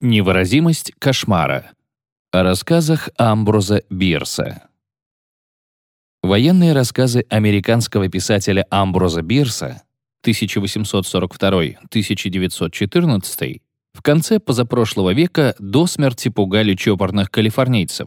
Невыразимость кошмара. О рассказах Амброза Бирса. Военные рассказы американского писателя Амброза Бирса 1842-1914 в конце позапрошлого века до смерти пугали чопорных калифорнийцев.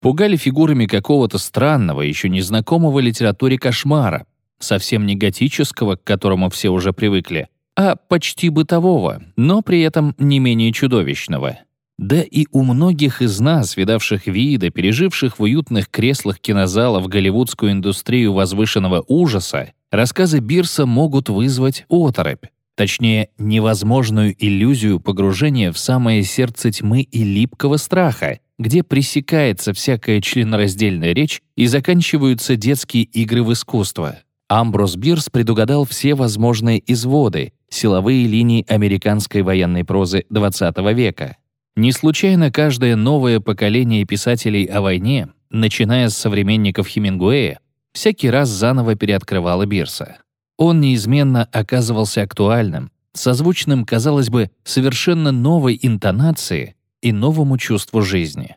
Пугали фигурами какого-то странного, еще незнакомого литературе кошмара, совсем не готического, к которому все уже привыкли, а почти бытового, но при этом не менее чудовищного. Да и у многих из нас, видавших виды, переживших в уютных креслах кинозалов голливудскую индустрию возвышенного ужаса, рассказы Бирса могут вызвать оторопь, точнее, невозможную иллюзию погружения в самое сердце тьмы и липкого страха, где пресекается всякая членораздельная речь и заканчиваются детские игры в искусство. Амброс Бирс предугадал все возможные изводы, силовые линии американской военной прозы XX века. Не случайно каждое новое поколение писателей о войне, начиная с современников Хемингуэя, всякий раз заново переоткрывало Бирса. Он неизменно оказывался актуальным, созвучным, казалось бы, совершенно новой интонации и новому чувству жизни.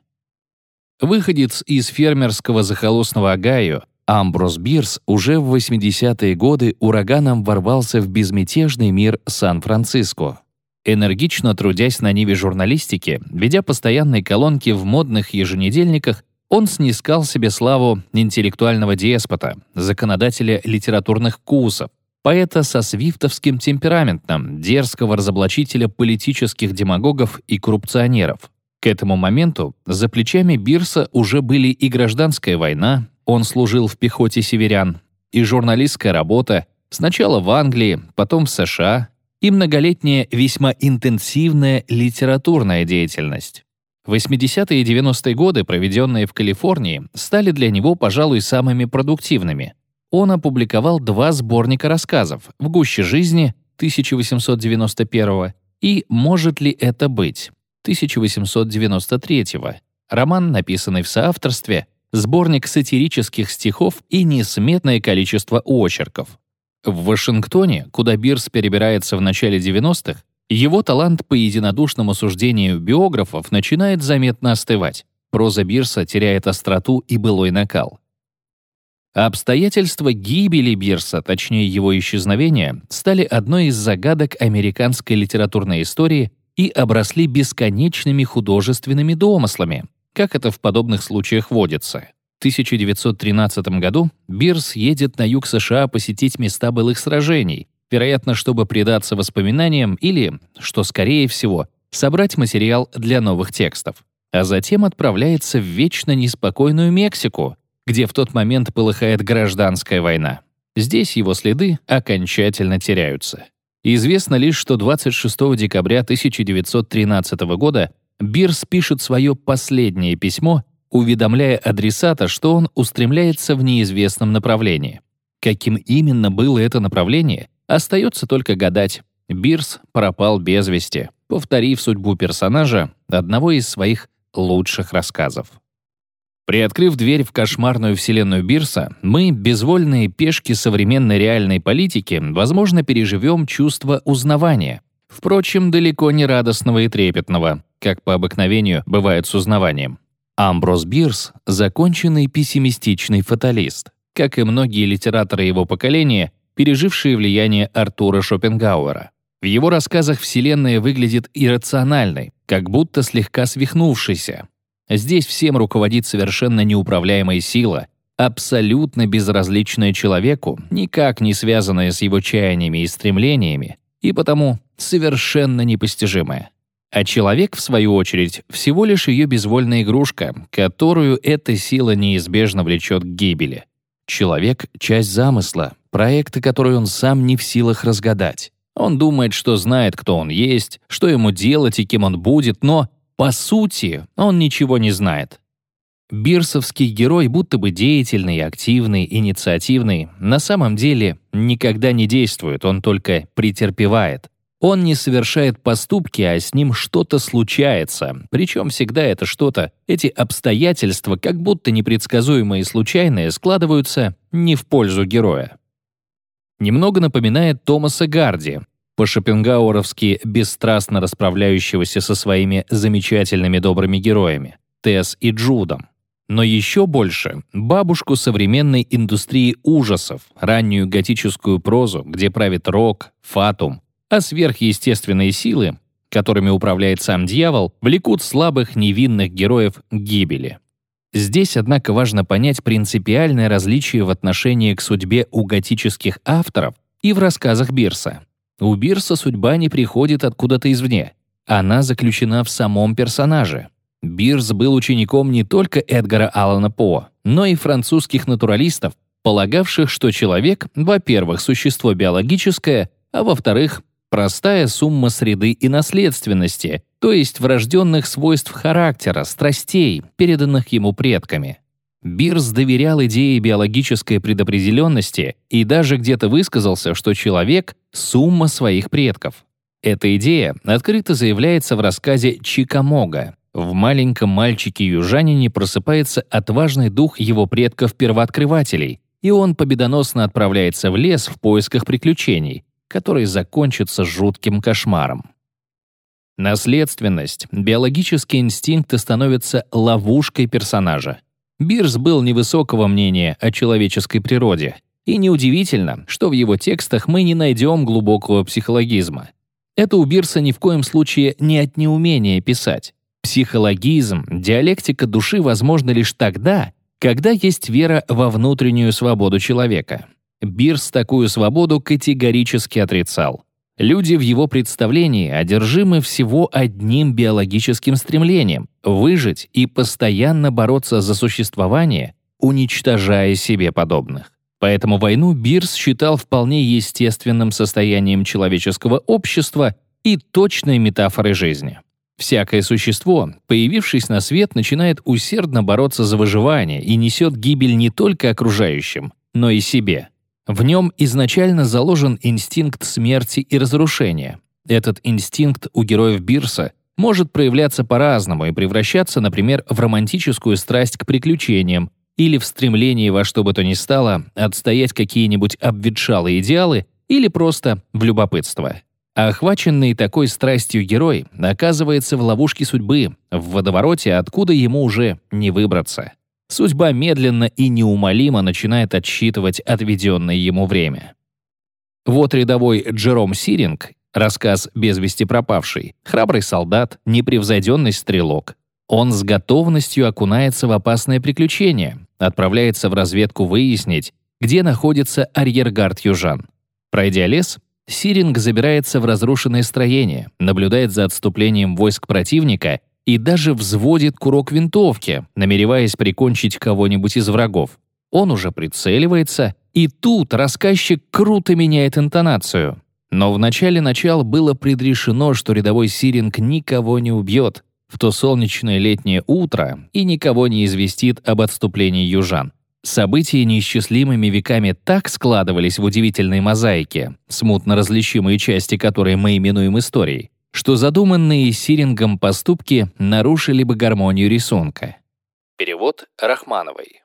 Выходец из фермерского захолустного Огайо, Амброс Бирс уже в 80-е годы ураганом ворвался в безмятежный мир Сан-Франциско. Энергично трудясь на ниве журналистики, ведя постоянные колонки в модных еженедельниках, он снискал себе славу интеллектуального деспота, законодателя литературных курсов, поэта со свифтовским темпераментом, дерзкого разоблачителя политических демагогов и коррупционеров. К этому моменту за плечами Бирса уже были и гражданская война, он служил в пехоте северян, и журналистская работа, сначала в Англии, потом в США, и многолетняя весьма интенсивная литературная деятельность. 80-е и 90-е годы, проведенные в Калифорнии, стали для него, пожалуй, самыми продуктивными. Он опубликовал два сборника рассказов «В гуще жизни» 1891 и «Может ли это быть» 1893 роман, написанный в соавторстве, сборник сатирических стихов и несметное количество очерков. В Вашингтоне, куда Бирс перебирается в начале 90-х, его талант по единодушному суждению биографов начинает заметно остывать. Проза Бирса теряет остроту и былой накал. Обстоятельства гибели Бирса, точнее его исчезновения, стали одной из загадок американской литературной истории и обросли бесконечными художественными домыслами, как это в подобных случаях водится. В 1913 году Бирс едет на юг США посетить места былых сражений, вероятно, чтобы предаться воспоминаниям или, что скорее всего, собрать материал для новых текстов. А затем отправляется в вечно неспокойную Мексику, где в тот момент полыхает гражданская война. Здесь его следы окончательно теряются. Известно лишь, что 26 декабря 1913 года Бирс пишет свое последнее письмо, уведомляя адресата, что он устремляется в неизвестном направлении. Каким именно было это направление, остается только гадать. Бирс пропал без вести, повторив судьбу персонажа одного из своих лучших рассказов. Приоткрыв дверь в кошмарную вселенную Бирса, мы, безвольные пешки современной реальной политики, возможно, переживем чувство узнавания. Впрочем, далеко не радостного и трепетного как по обыкновению бывает с узнаванием. Амброс Бирс — законченный пессимистичный фаталист, как и многие литераторы его поколения, пережившие влияние Артура Шопенгауэра. В его рассказах Вселенная выглядит иррациональной, как будто слегка свихнувшейся. Здесь всем руководит совершенно неуправляемая сила, абсолютно безразличная человеку, никак не связанная с его чаяниями и стремлениями, и потому совершенно непостижимая. А человек, в свою очередь, всего лишь ее безвольная игрушка, которую эта сила неизбежно влечет к гибели. Человек — часть замысла, проекта, который он сам не в силах разгадать. Он думает, что знает, кто он есть, что ему делать и кем он будет, но, по сути, он ничего не знает. Бирсовский герой, будто бы деятельный, активный, инициативный, на самом деле никогда не действует, он только претерпевает. Он не совершает поступки, а с ним что-то случается. Причем всегда это что-то, эти обстоятельства, как будто непредсказуемые и случайные, складываются не в пользу героя. Немного напоминает Томаса Гарди, по-шопенгауэровски бесстрастно расправляющегося со своими замечательными добрыми героями Тесс и Джудом. Но еще больше — бабушку современной индустрии ужасов, раннюю готическую прозу, где правит рок, фатум, а сверхъестественные силы, которыми управляет сам дьявол, влекут слабых невинных героев к гибели. Здесь, однако, важно понять принципиальное различие в отношении к судьбе у готических авторов и в рассказах Бирса. У Бирса судьба не приходит откуда-то извне. Она заключена в самом персонаже. Бирс был учеником не только Эдгара Аллана По, но и французских натуралистов, полагавших, что человек, во-первых, существо биологическое, а во-вторых, простая сумма среды и наследственности, то есть врожденных свойств характера, страстей, переданных ему предками. Бирс доверял идее биологической предопределенности и даже где-то высказался, что человек — сумма своих предков. Эта идея открыто заявляется в рассказе «Чикамога». В маленьком мальчике-южанине просыпается отважный дух его предков-первооткрывателей, и он победоносно отправляется в лес в поисках приключений, который закончится жутким кошмаром. Наследственность, биологические инстинкты становятся ловушкой персонажа. Бирс был невысокого мнения о человеческой природе, и неудивительно, что в его текстах мы не найдем глубокого психологизма. Это у Бирса ни в коем случае не от неумения писать. Психологизм, диалектика души возможна лишь тогда, когда есть вера во внутреннюю свободу человека. Бирс такую свободу категорически отрицал. Люди в его представлении одержимы всего одним биологическим стремлением — выжить и постоянно бороться за существование, уничтожая себе подобных. Поэтому войну Бирс считал вполне естественным состоянием человеческого общества и точной метафорой жизни. Всякое существо, появившись на свет, начинает усердно бороться за выживание и несет гибель не только окружающим, но и себе. В нем изначально заложен инстинкт смерти и разрушения. Этот инстинкт у героев Бирса может проявляться по-разному и превращаться, например, в романтическую страсть к приключениям или в стремление во что бы то ни стало отстоять какие-нибудь обветшалые идеалы или просто в любопытство. А охваченный такой страстью герой оказывается в ловушке судьбы, в водовороте, откуда ему уже не выбраться судьба медленно и неумолимо начинает отсчитывать отведенное ему время. Вот рядовой Джером Сиринг, рассказ «Без вести пропавший», храбрый солдат, непревзойденный стрелок. Он с готовностью окунается в опасное приключение, отправляется в разведку выяснить, где находится арьергард южан. Пройдя лес, Сиринг забирается в разрушенное строение, наблюдает за отступлением войск противника и даже взводит курок винтовки, намереваясь прикончить кого-нибудь из врагов. Он уже прицеливается, и тут рассказчик круто меняет интонацию. Но в начале начала было предрешено, что рядовой Сиринг никого не убьет в то солнечное летнее утро и никого не известит об отступлении южан. События неисчислимыми веками так складывались в удивительной мозаике, смутно различимые части которой мы именуем историей, что задуманные Сирингом поступки нарушили бы гармонию рисунка. Перевод Рахмановой.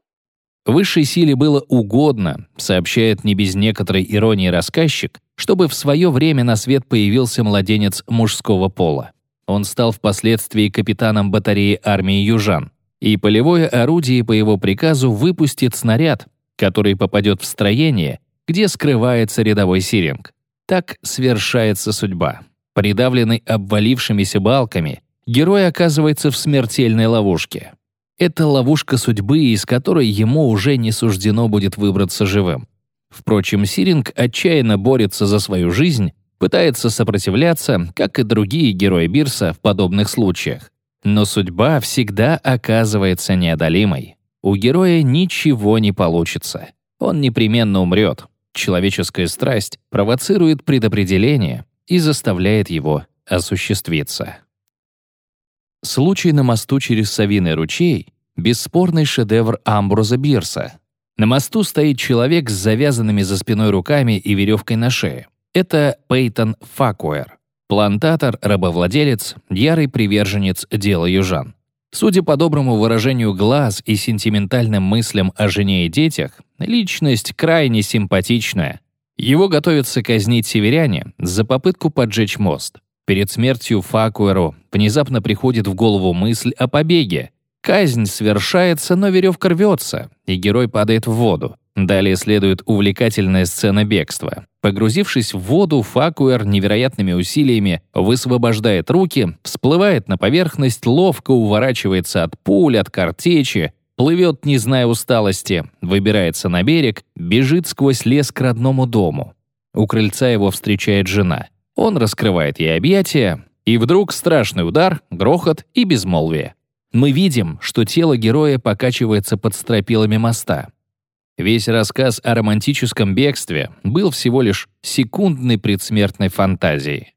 Высшей силе было угодно, сообщает не без некоторой иронии рассказчик, чтобы в свое время на свет появился младенец мужского пола. Он стал впоследствии капитаном батареи армии южан, и полевое орудие по его приказу выпустит снаряд, который попадет в строение, где скрывается рядовой сиринг. Так свершается судьба. Придавленный обвалившимися балками, герой оказывается в смертельной ловушке. Это ловушка судьбы, из которой ему уже не суждено будет выбраться живым. Впрочем, Сиринг отчаянно борется за свою жизнь, пытается сопротивляться, как и другие герои Бирса в подобных случаях. Но судьба всегда оказывается неодолимой. У героя ничего не получится. Он непременно умрет. Человеческая страсть провоцирует предопределение, и заставляет его осуществиться. Случай на мосту через Савиный ручей — бесспорный шедевр Амброза Бирса. На мосту стоит человек с завязанными за спиной руками и веревкой на шее. Это Пейтон Факуэр, плантатор, рабовладелец, ярый приверженец дела южан. Судя по доброму выражению глаз и сентиментальным мыслям о жене и детях, личность крайне симпатичная, Его готовятся казнить северяне за попытку поджечь мост. Перед смертью Факуэру внезапно приходит в голову мысль о побеге. Казнь совершается, но веревка рвется, и герой падает в воду. Далее следует увлекательная сцена бегства. Погрузившись в воду, Факуэр невероятными усилиями высвобождает руки, всплывает на поверхность, ловко уворачивается от пуль, от картечи, плывет, не зная усталости, выбирается на берег, бежит сквозь лес к родному дому. У крыльца его встречает жена. Он раскрывает ей объятия, и вдруг страшный удар, грохот и безмолвие. Мы видим, что тело героя покачивается под стропилами моста. Весь рассказ о романтическом бегстве был всего лишь секундной предсмертной фантазией.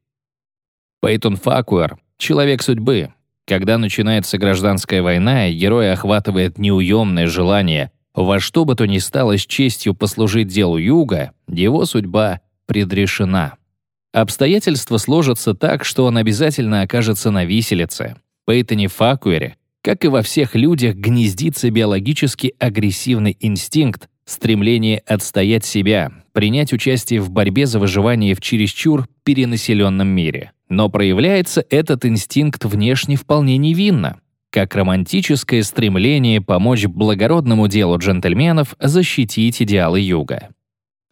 Пейтон Факуэр — человек судьбы. Когда начинается гражданская война, и героя охватывает неуемное желание во что бы то ни стало с честью послужить делу Юга, его судьба предрешена. Обстоятельства сложатся так, что он обязательно окажется на виселице. Пейтоне Факуэре как и во всех людях, гнездится биологически агрессивный инстинкт, стремление отстоять себя, принять участие в борьбе за выживание в чересчур перенаселенном мире. Но проявляется этот инстинкт внешне вполне невинно, как романтическое стремление помочь благородному делу джентльменов защитить идеалы Юга.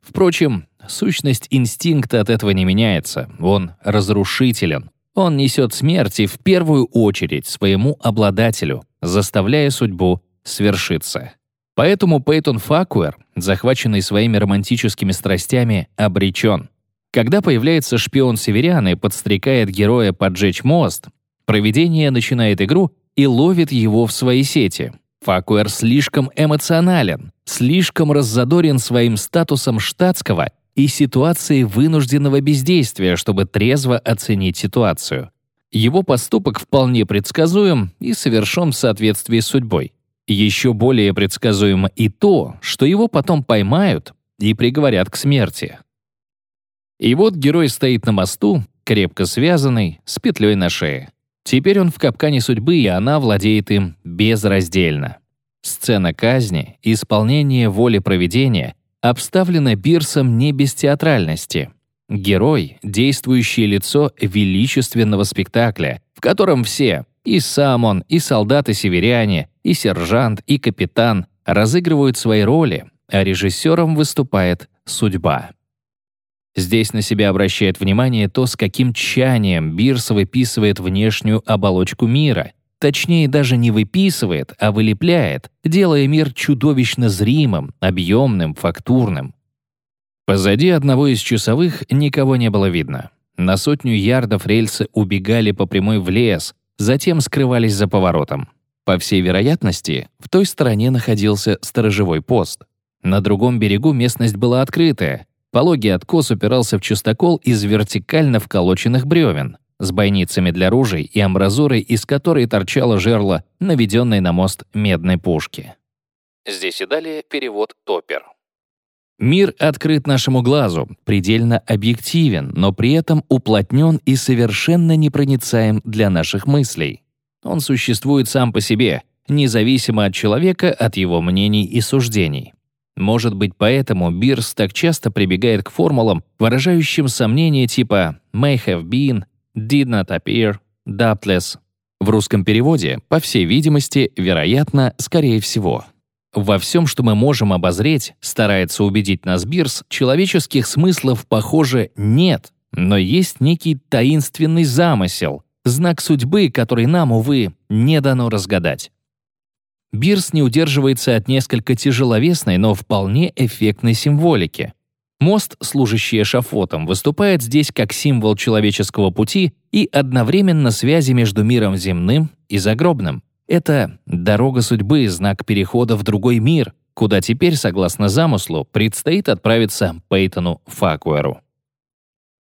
Впрочем, сущность инстинкта от этого не меняется, он разрушителен, он несет смерти в первую очередь своему обладателю, заставляя судьбу свершиться. Поэтому Пейтон Факуэр, захваченный своими романтическими страстями, обречен. Когда появляется шпион северян и подстрекает героя поджечь мост, провидение начинает игру и ловит его в свои сети. Факуэр слишком эмоционален, слишком раззадорен своим статусом штатского и ситуации вынужденного бездействия, чтобы трезво оценить ситуацию. Его поступок вполне предсказуем и совершен в соответствии с судьбой. Еще более предсказуемо и то, что его потом поймают и приговорят к смерти. И вот герой стоит на мосту, крепко связанный, с петлей на шее. Теперь он в капкане судьбы, и она владеет им безраздельно. Сцена казни, исполнение воли проведения обставлена Бирсом не без театральности. Герой — действующее лицо величественного спектакля, в котором все — и сам он, и солдаты-северяне, и сержант, и капитан — разыгрывают свои роли, а режиссером выступает судьба. Здесь на себя обращает внимание то, с каким тщанием Бирс выписывает внешнюю оболочку мира — Точнее, даже не выписывает, а вылепляет, делая мир чудовищно зримым, объемным, фактурным. Позади одного из часовых никого не было видно. На сотню ярдов рельсы убегали по прямой в лес, затем скрывались за поворотом. По всей вероятности, в той стороне находился сторожевой пост. На другом берегу местность была открытая. Пологий откос упирался в чистокол из вертикально вколоченных бревен с бойницами для ружей и амбразурой, из которой торчало жерло, наведенной на мост медной пушки. Здесь и далее перевод топер. Мир открыт нашему глазу, предельно объективен, но при этом уплотнен и совершенно непроницаем для наших мыслей. Он существует сам по себе, независимо от человека, от его мнений и суждений. Может быть, поэтому Бирс так часто прибегает к формулам, выражающим сомнения типа «may have been», did not appear, doubtless. В русском переводе, по всей видимости, вероятно, скорее всего. Во всем, что мы можем обозреть, старается убедить нас Бирс, человеческих смыслов, похоже, нет, но есть некий таинственный замысел, знак судьбы, который нам, увы, не дано разгадать. Бирс не удерживается от несколько тяжеловесной, но вполне эффектной символики. Мост, служащий эшафотом, выступает здесь как символ человеческого пути и одновременно связи между миром земным и загробным. Это дорога судьбы, знак перехода в другой мир, куда теперь, согласно замыслу, предстоит отправиться Пейтону Факуэру.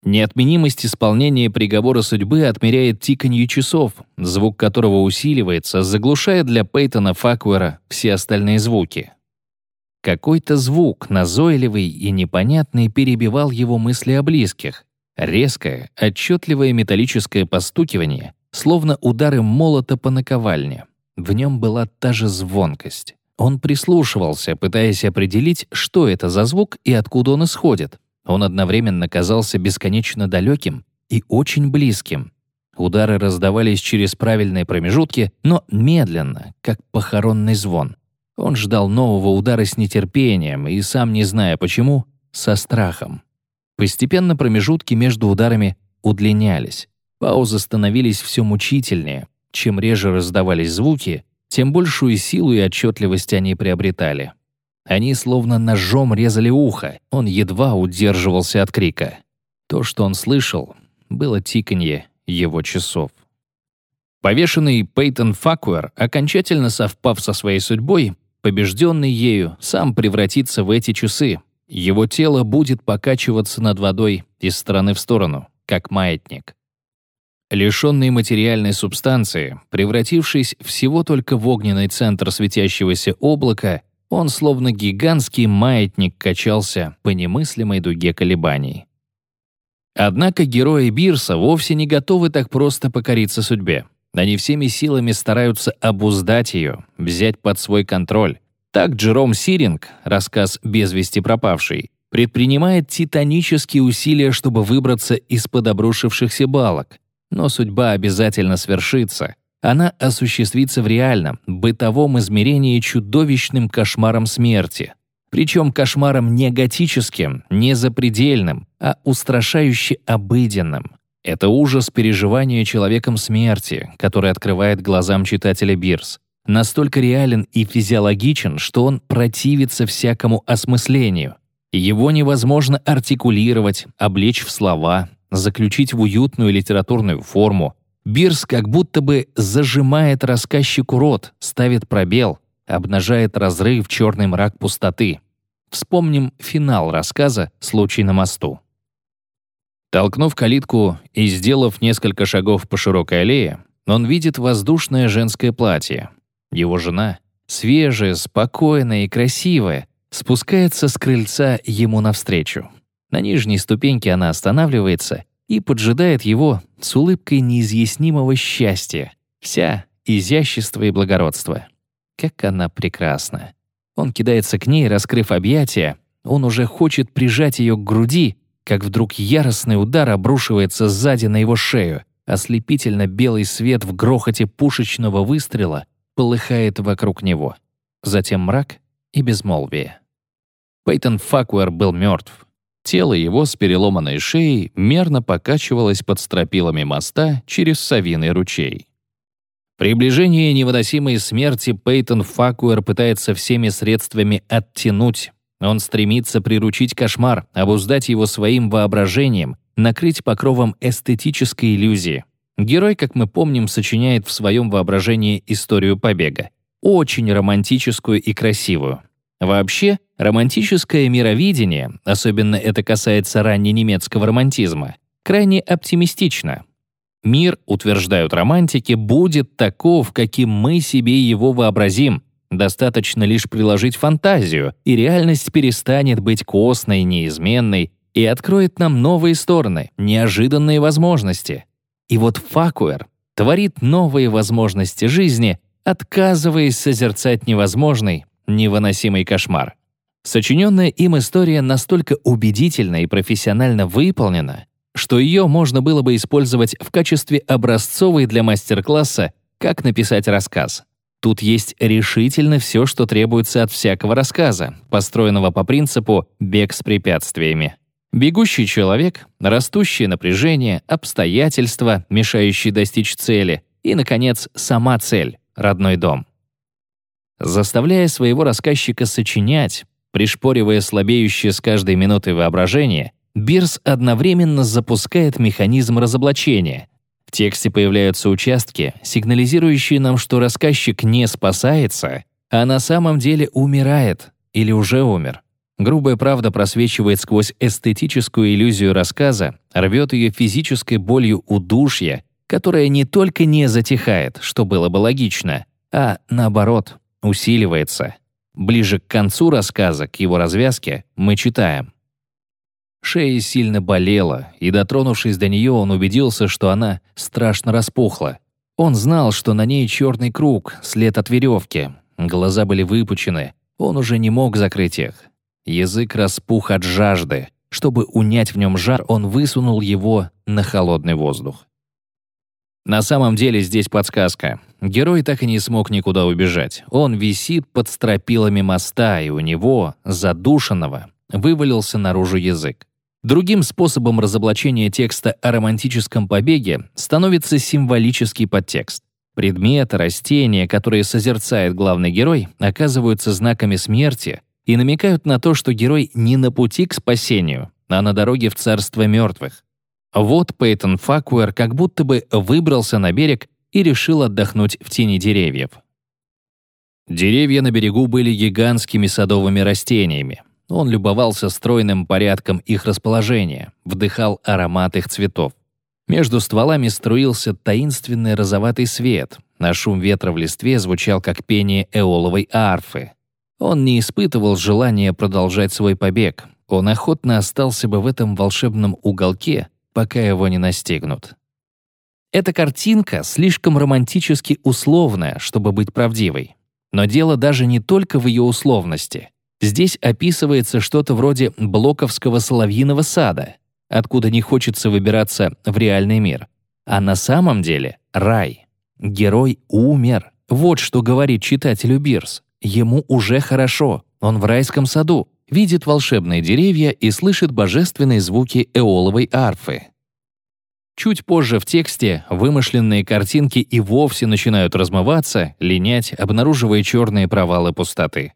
Неотменимость исполнения приговора судьбы отмеряет тиканье часов, звук которого усиливается, заглушая для Пейтона Факуэра все остальные звуки. Какой-то звук, назойливый и непонятный, перебивал его мысли о близких. Резкое, отчетливое металлическое постукивание, словно удары молота по наковальне. В нем была та же звонкость. Он прислушивался, пытаясь определить, что это за звук и откуда он исходит. Он одновременно казался бесконечно далеким и очень близким. Удары раздавались через правильные промежутки, но медленно, как похоронный звон. Он ждал нового удара с нетерпением и, сам не зная почему, со страхом. Постепенно промежутки между ударами удлинялись. Паузы становились все мучительнее. Чем реже раздавались звуки, тем большую силу и отчетливость они приобретали. Они словно ножом резали ухо, он едва удерживался от крика. То, что он слышал, было тиканье его часов. Повешенный Пейтон Факуэр, окончательно совпав со своей судьбой, побежденный ею, сам превратится в эти часы. Его тело будет покачиваться над водой из стороны в сторону, как маятник. Лишенный материальной субстанции, превратившись всего только в огненный центр светящегося облака, он словно гигантский маятник качался по немыслимой дуге колебаний. Однако герои Бирса вовсе не готовы так просто покориться судьбе. Они всеми силами стараются обуздать ее, взять под свой контроль. Так Джером Сиринг, рассказ «Без вести пропавший», предпринимает титанические усилия, чтобы выбраться из-под обрушившихся балок. Но судьба обязательно свершится. Она осуществится в реальном, бытовом измерении чудовищным кошмаром смерти. Причем кошмаром не готическим, не запредельным, а устрашающе обыденным. Это ужас переживания человеком смерти, который открывает глазам читателя Бирс. Настолько реален и физиологичен, что он противится всякому осмыслению. Его невозможно артикулировать, облечь в слова, заключить в уютную литературную форму. Бирс как будто бы зажимает рассказчику рот, ставит пробел, обнажает разрыв, черный мрак пустоты. Вспомним финал рассказа «Случай на мосту». Толкнув калитку и сделав несколько шагов по широкой аллее, он видит воздушное женское платье. Его жена, свежая, спокойная и красивая, спускается с крыльца ему навстречу. На нижней ступеньке она останавливается и поджидает его с улыбкой неизъяснимого счастья, вся изящество и благородство. Как она прекрасна. Он кидается к ней, раскрыв объятия, он уже хочет прижать ее к груди, как вдруг яростный удар обрушивается сзади на его шею. Ослепительно белый свет в грохоте пушечного выстрела полыхает вокруг него. Затем мрак и безмолвие. Пейтон Факуэр был мертв. Тело его с переломанной шеей мерно покачивалось под стропилами моста через Савиный ручей. Приближение невыносимой смерти Пейтон Факуэр пытается всеми средствами оттянуть, он стремится приручить кошмар, обуздать его своим воображением, накрыть покровом эстетической иллюзии. Герой, как мы помним, сочиняет в своем воображении историю побега. Очень романтическую и красивую. Вообще, романтическое мировидение, особенно это касается ранненемецкого романтизма, крайне оптимистично. Мир, утверждают романтики, будет таков, каким мы себе его вообразим, Достаточно лишь приложить фантазию, и реальность перестанет быть костной, неизменной и откроет нам новые стороны, неожиданные возможности. И вот Факуэр творит новые возможности жизни, отказываясь созерцать невозможный, невыносимый кошмар. Сочиненная им история настолько убедительно и профессионально выполнена, что ее можно было бы использовать в качестве образцовой для мастер-класса «Как написать рассказ». Тут есть решительно все, что требуется от всякого рассказа, построенного по принципу «бег с препятствиями». Бегущий человек, растущее напряжение, обстоятельства, мешающие достичь цели, и, наконец, сама цель — родной дом. Заставляя своего рассказчика сочинять, пришпоривая слабеющее с каждой минутой воображение, Бирс одновременно запускает механизм разоблачения — в тексте появляются участки, сигнализирующие нам, что рассказчик не спасается, а на самом деле умирает или уже умер. Грубая правда просвечивает сквозь эстетическую иллюзию рассказа, рвет ее физической болью удушья, которая не только не затихает, что было бы логично, а, наоборот, усиливается. Ближе к концу рассказа, к его развязке, мы читаем. Шея сильно болела, и, дотронувшись до нее, он убедился, что она страшно распухла. Он знал, что на ней черный круг, след от веревки. Глаза были выпучены, он уже не мог закрыть их. Язык распух от жажды. Чтобы унять в нем жар, он высунул его на холодный воздух. На самом деле здесь подсказка. Герой так и не смог никуда убежать. Он висит под стропилами моста, и у него, задушенного, вывалился наружу язык. Другим способом разоблачения текста о романтическом побеге становится символический подтекст. Предметы, растения, которые созерцает главный герой, оказываются знаками смерти и намекают на то, что герой не на пути к спасению, а на дороге в царство мертвых. Вот Пейтон Факуэр как будто бы выбрался на берег и решил отдохнуть в тени деревьев. Деревья на берегу были гигантскими садовыми растениями, он любовался стройным порядком их расположения, вдыхал аромат их цветов. Между стволами струился таинственный розоватый свет, на шум ветра в листве звучал как пение эоловой арфы. Он не испытывал желания продолжать свой побег, он охотно остался бы в этом волшебном уголке, пока его не настигнут. Эта картинка слишком романтически условная, чтобы быть правдивой. Но дело даже не только в ее условности — Здесь описывается что-то вроде блоковского соловьиного сада, откуда не хочется выбираться в реальный мир. А на самом деле рай. Герой умер. Вот что говорит читателю Бирс. Ему уже хорошо, он в райском саду, видит волшебные деревья и слышит божественные звуки эоловой арфы. Чуть позже в тексте вымышленные картинки и вовсе начинают размываться, линять, обнаруживая черные провалы пустоты.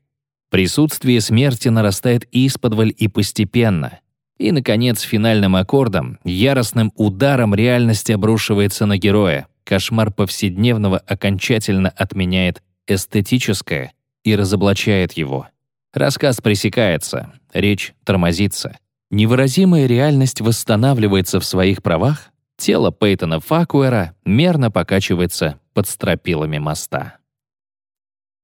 Присутствие смерти нарастает исподволь и постепенно. И, наконец, финальным аккордом, яростным ударом реальность обрушивается на героя. Кошмар повседневного окончательно отменяет эстетическое и разоблачает его. Рассказ пресекается, речь тормозится. Невыразимая реальность восстанавливается в своих правах, тело Пейтона Факуэра мерно покачивается под стропилами моста.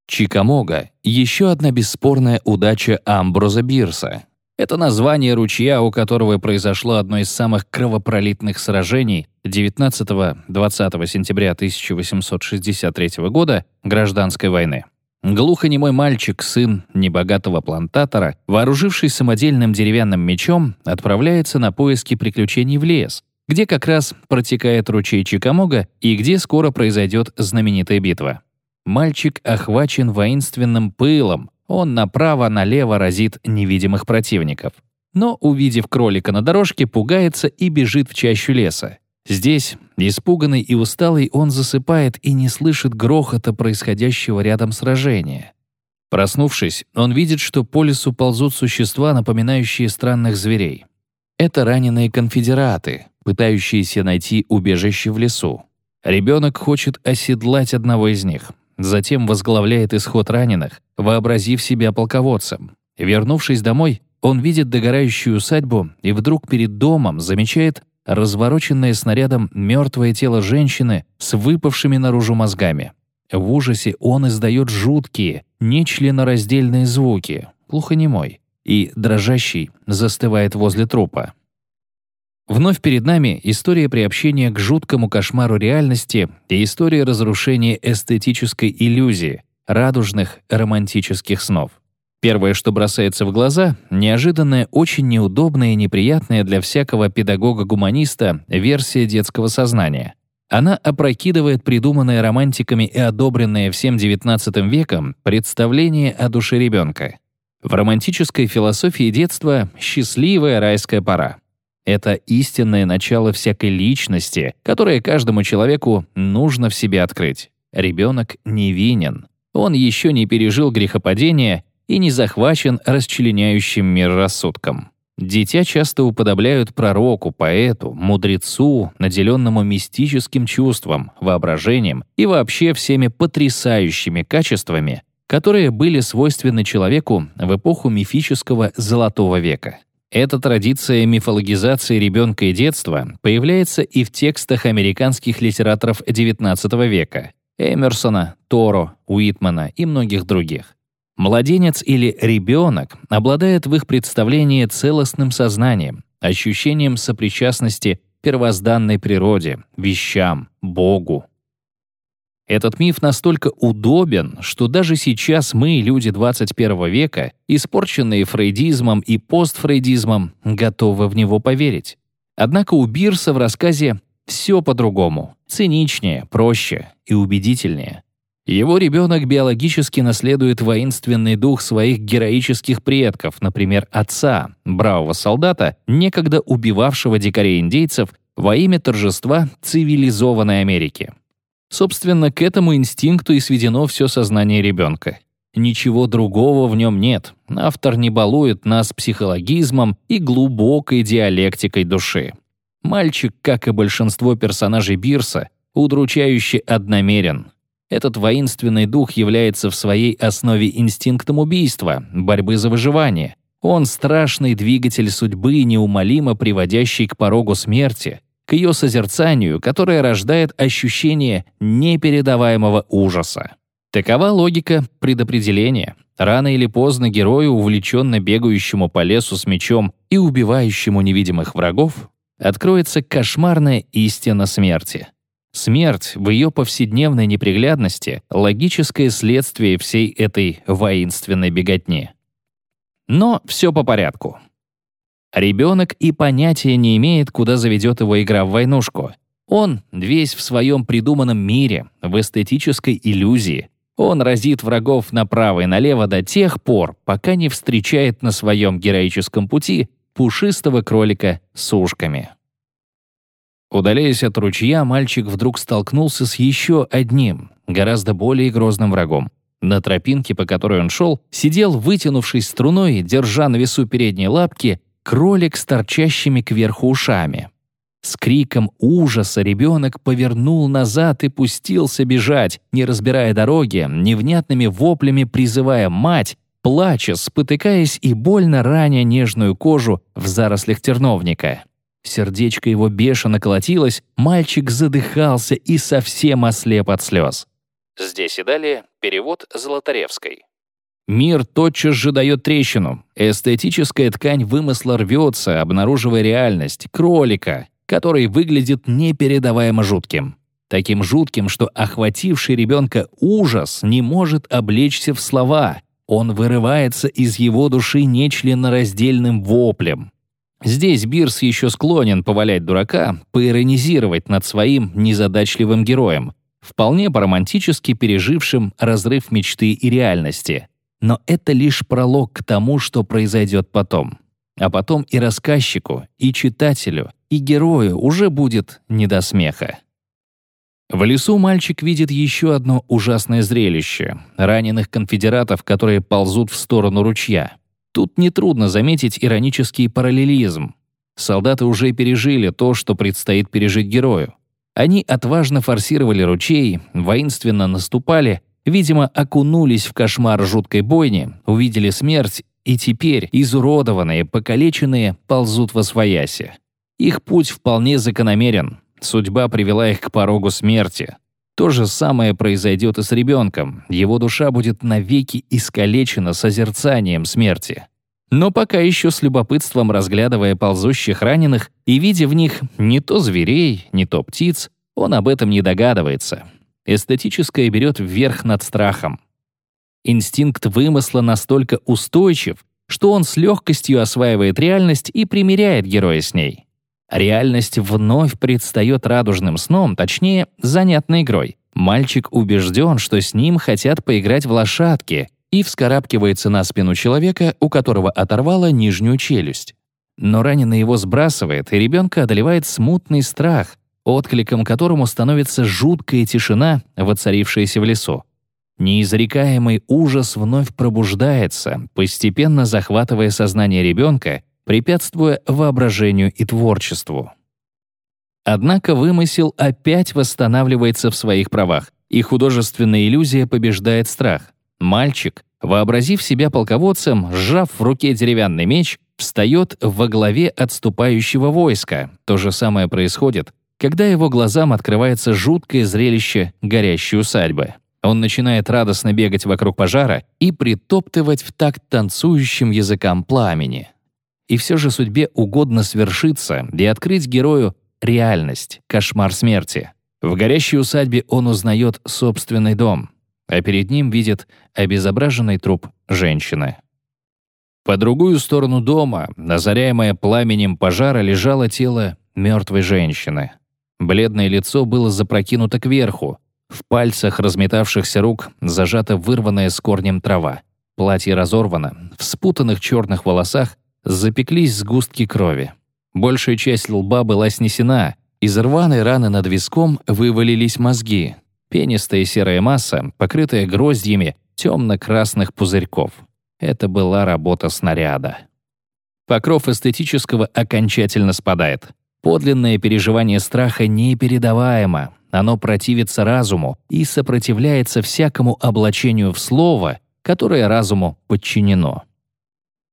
Чикамога — еще одна бесспорная удача Амброза Бирса. Это название ручья, у которого произошло одно из самых кровопролитных сражений 19-20 сентября 1863 года гражданской войны. Глухонемой мальчик, сын небогатого плантатора, вооружившись самодельным деревянным мечом, отправляется на поиски приключений в лес, где как раз протекает ручей Чикамога и где скоро произойдет знаменитая битва. Мальчик охвачен воинственным пылом, он направо-налево разит невидимых противников. Но, увидев кролика на дорожке, пугается и бежит в чащу леса. Здесь, испуганный и усталый, он засыпает и не слышит грохота происходящего рядом сражения. Проснувшись, он видит, что по лесу ползут существа, напоминающие странных зверей. Это раненые конфедераты, пытающиеся найти убежище в лесу. Ребенок хочет оседлать одного из них, Затем возглавляет исход раненых, вообразив себя полководцем. Вернувшись домой, он видит догорающую усадьбу и вдруг перед домом замечает развороченное снарядом мертвое тело женщины с выпавшими наружу мозгами. В ужасе он издает жуткие, нечленораздельные звуки, глухонемой, и, дрожащий, застывает возле трупа. Вновь перед нами история приобщения к жуткому кошмару реальности и история разрушения эстетической иллюзии, радужных романтических снов. Первое, что бросается в глаза — неожиданная, очень неудобная и неприятная для всякого педагога-гуманиста версия детского сознания. Она опрокидывает придуманное романтиками и одобренное всем XIX веком представление о душе ребенка. В романтической философии детства — счастливая райская пора. Это истинное начало всякой личности, которое каждому человеку нужно в себе открыть. Ребенок невинен. Он еще не пережил грехопадения и не захвачен расчленяющим мир рассудком. Дитя часто уподобляют пророку, поэту, мудрецу, наделенному мистическим чувством, воображением и вообще всеми потрясающими качествами, которые были свойственны человеку в эпоху мифического «золотого века». Эта традиция мифологизации ребенка и детства появляется и в текстах американских литераторов XIX века — Эмерсона, Торо, Уитмана и многих других. Младенец или ребенок обладает в их представлении целостным сознанием, ощущением сопричастности первозданной природе, вещам, Богу. Этот миф настолько удобен, что даже сейчас мы, люди 21 века, испорченные фрейдизмом и постфрейдизмом, готовы в него поверить. Однако у Бирса в рассказе все по-другому, циничнее, проще и убедительнее. Его ребенок биологически наследует воинственный дух своих героических предков, например, отца, бравого солдата, некогда убивавшего дикарей-индейцев во имя торжества цивилизованной Америки. Собственно, к этому инстинкту и сведено все сознание ребенка. Ничего другого в нем нет. Автор не балует нас психологизмом и глубокой диалектикой души. Мальчик, как и большинство персонажей Бирса, удручающе одномерен. Этот воинственный дух является в своей основе инстинктом убийства, борьбы за выживание. Он страшный двигатель судьбы, неумолимо приводящий к порогу смерти, к ее созерцанию, которое рождает ощущение непередаваемого ужаса. Такова логика предопределения. Рано или поздно герою, увлеченно бегающему по лесу с мечом и убивающему невидимых врагов, откроется кошмарная истина смерти. Смерть в ее повседневной неприглядности — логическое следствие всей этой воинственной беготни. Но все по порядку. Ребенок и понятия не имеет, куда заведет его игра в войнушку. Он весь в своем придуманном мире, в эстетической иллюзии. Он разит врагов направо и налево до тех пор, пока не встречает на своем героическом пути пушистого кролика с ушками. Удаляясь от ручья, мальчик вдруг столкнулся с еще одним, гораздо более грозным врагом. На тропинке, по которой он шел, сидел, вытянувшись струной, держа на весу передние лапки, кролик с торчащими кверху ушами. С криком ужаса ребенок повернул назад и пустился бежать, не разбирая дороги, невнятными воплями призывая мать, плача, спотыкаясь и больно раня нежную кожу в зарослях терновника. Сердечко его бешено колотилось, мальчик задыхался и совсем ослеп от слез. Здесь и далее перевод Золотаревской. Мир тотчас же дает трещину. Эстетическая ткань вымысла рвется, обнаруживая реальность, кролика, который выглядит непередаваемо жутким. Таким жутким, что охвативший ребенка ужас не может облечься в слова. Он вырывается из его души нечленораздельным воплем. Здесь Бирс еще склонен повалять дурака, поиронизировать над своим незадачливым героем, вполне по-романтически пережившим разрыв мечты и реальности. Но это лишь пролог к тому, что произойдет потом. А потом и рассказчику, и читателю, и герою уже будет не до смеха. В лесу мальчик видит еще одно ужасное зрелище — раненых конфедератов, которые ползут в сторону ручья. Тут нетрудно заметить иронический параллелизм. Солдаты уже пережили то, что предстоит пережить герою. Они отважно форсировали ручей, воинственно наступали, Видимо, окунулись в кошмар жуткой бойни, увидели смерть и теперь, изуродованные, покалеченные, ползут во свояси. Их путь вполне закономерен. Судьба привела их к порогу смерти. То же самое произойдет и с ребенком. Его душа будет навеки искалечена созерцанием смерти. Но пока еще с любопытством разглядывая ползущих раненых и видя в них не то зверей, не то птиц, он об этом не догадывается. Эстетическое берет вверх над страхом. Инстинкт вымысла настолько устойчив, что он с легкостью осваивает реальность и примиряет героя с ней. Реальность вновь предстает радужным сном, точнее, занятной игрой. Мальчик убежден, что с ним хотят поиграть в лошадки, и вскарабкивается на спину человека, у которого оторвало нижнюю челюсть. Но раненый его сбрасывает, и ребенка одолевает смутный страх, откликом которому становится жуткая тишина, воцарившаяся в лесу. Неизрекаемый ужас вновь пробуждается, постепенно захватывая сознание ребенка, препятствуя воображению и творчеству. Однако вымысел опять восстанавливается в своих правах, и художественная иллюзия побеждает страх. Мальчик, вообразив себя полководцем, сжав в руке деревянный меч, встает во главе отступающего войска. То же самое происходит, когда его глазам открывается жуткое зрелище горящей усадьбы. Он начинает радостно бегать вокруг пожара и притоптывать в такт танцующим языкам пламени. И все же судьбе угодно свершиться и открыть герою реальность, кошмар смерти. В горящей усадьбе он узнает собственный дом, а перед ним видит обезображенный труп женщины. По другую сторону дома, озаряемое пламенем пожара, лежало тело мертвой женщины. Бледное лицо было запрокинуто кверху. В пальцах разметавшихся рук зажата вырванная с корнем трава. Платье разорвано, в спутанных черных волосах запеклись сгустки крови. Большая часть лба была снесена, из рваной раны над виском вывалились мозги. Пенистая серая масса, покрытая гроздьями темно-красных пузырьков. Это была работа снаряда. Покров эстетического окончательно спадает. Подлинное переживание страха непередаваемо. Оно противится разуму и сопротивляется всякому облачению в слово, которое разуму подчинено.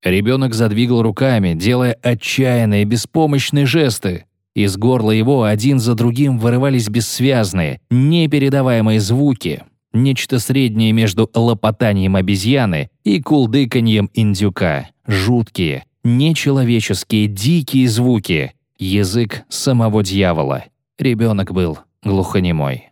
Ребенок задвигал руками, делая отчаянные, беспомощные жесты. Из горла его один за другим вырывались бессвязные, непередаваемые звуки, Нечто среднее между лопотанием обезьяны и кулдыканьем индюка. Жуткие, нечеловеческие, дикие звуки. Язык самого дьявола. Ребенок был глухонемой.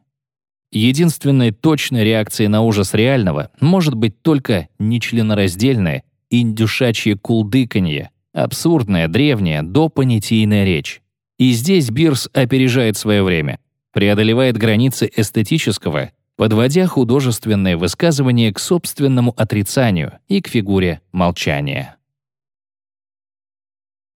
Единственной точной реакцией на ужас реального может быть только нечленораздельное индюшачье кулдыканье, абсурдная, древняя, допонятийная речь. И здесь Бирс опережает свое время, преодолевает границы эстетического подводя художественное высказывание к собственному отрицанию и к фигуре молчания.